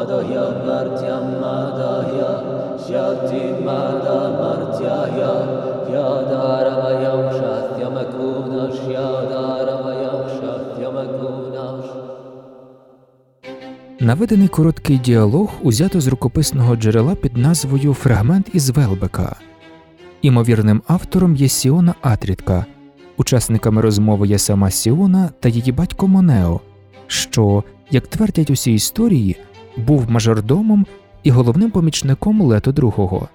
Adaya martyam madaya shakti madamartyaya yadaravayam shatyamakunash yadaravayam shatyamakunash Наведений короткий діалог узято з рукописного джерела під назвою Фрагмент із Велбека. Імовірним автором є Сіона Атрітка. Учасниками розмови є сама Сіона та її батько Монео, що, як твердять усі історії, був мажордомом і головним помічником Лето II.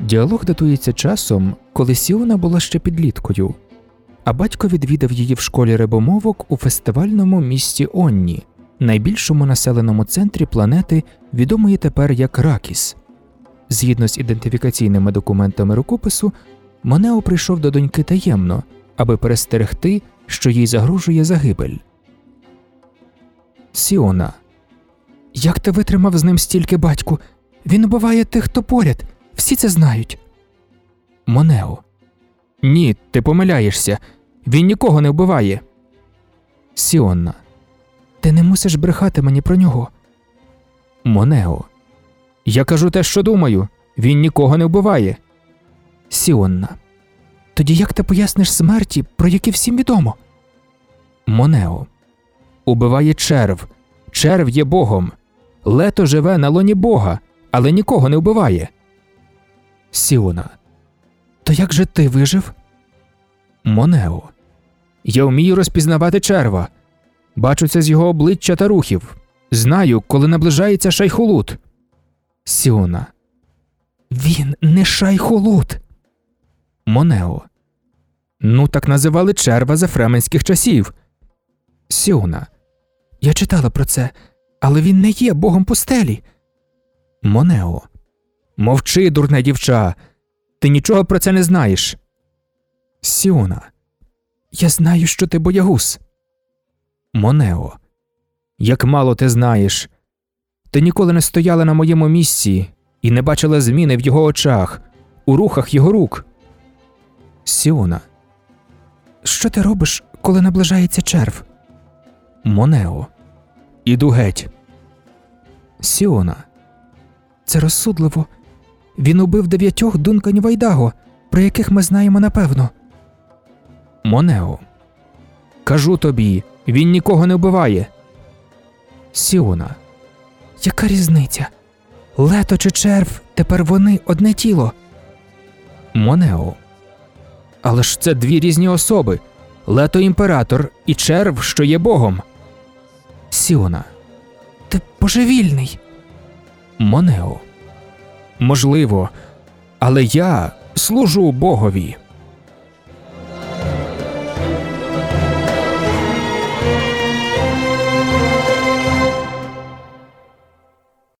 Діалог датується часом, коли Сіона була ще підліткою, а батько відвідав її в школі рибомовок у фестивальному місті Онні, найбільшому населеному центрі планети, відомої тепер як Ракіс. Згідно з ідентифікаційними документами рукопису, Монео прийшов до доньки таємно, аби перестерегти, що їй загрожує загибель. Сіона. Як ти витримав з ним стільки батьку? Він убиває тих, хто поряд. Всі це знають. Монео. Ні, ти помиляєшся. Він нікого не вбиває. Сіонна. Ти не мусиш брехати мені про нього. Монео. Я кажу те, що думаю. Він нікого не вбиває. Сіонна. Тоді як ти поясниш смерті, про які всім відомо? Монео. Убиває черв. Черв є богом. Лето живе на лоні Бога, але нікого не вбиває. Сіона. То як же ти вижив? Монео. Я вмію розпізнавати черва. Бачу це з його обличчя та рухів. Знаю, коли наближається шайхулут. Сіона. Він не шайхулут. Монео. Ну, так називали черва за фременських часів. Сіона. Я читала про це, але він не є богом пустелі. Монео. Мовчи, дурне дівча. Ти нічого про це не знаєш. Сіона. Я знаю, що ти боягуз. Монео. Як мало ти знаєш. Ти ніколи не стояла на моєму місці і не бачила зміни в його очах, у рухах його рук. Сіона. Що ти робиш, коли наближається черв? Монео. Іду геть. Сіона. Це розсудливо. Він убив дев'ятьох дункань Вайдаго, про яких ми знаємо напевно. Монео. Кажу тобі, він нікого не вбиває. Сіона. Яка різниця? Лето чи черв, тепер вони одне тіло. Монео. Але ж це дві різні особи. Лето імператор і черв, що є богом. Сіона. Ти божевільний. Монео. Можливо, але я служу Богові.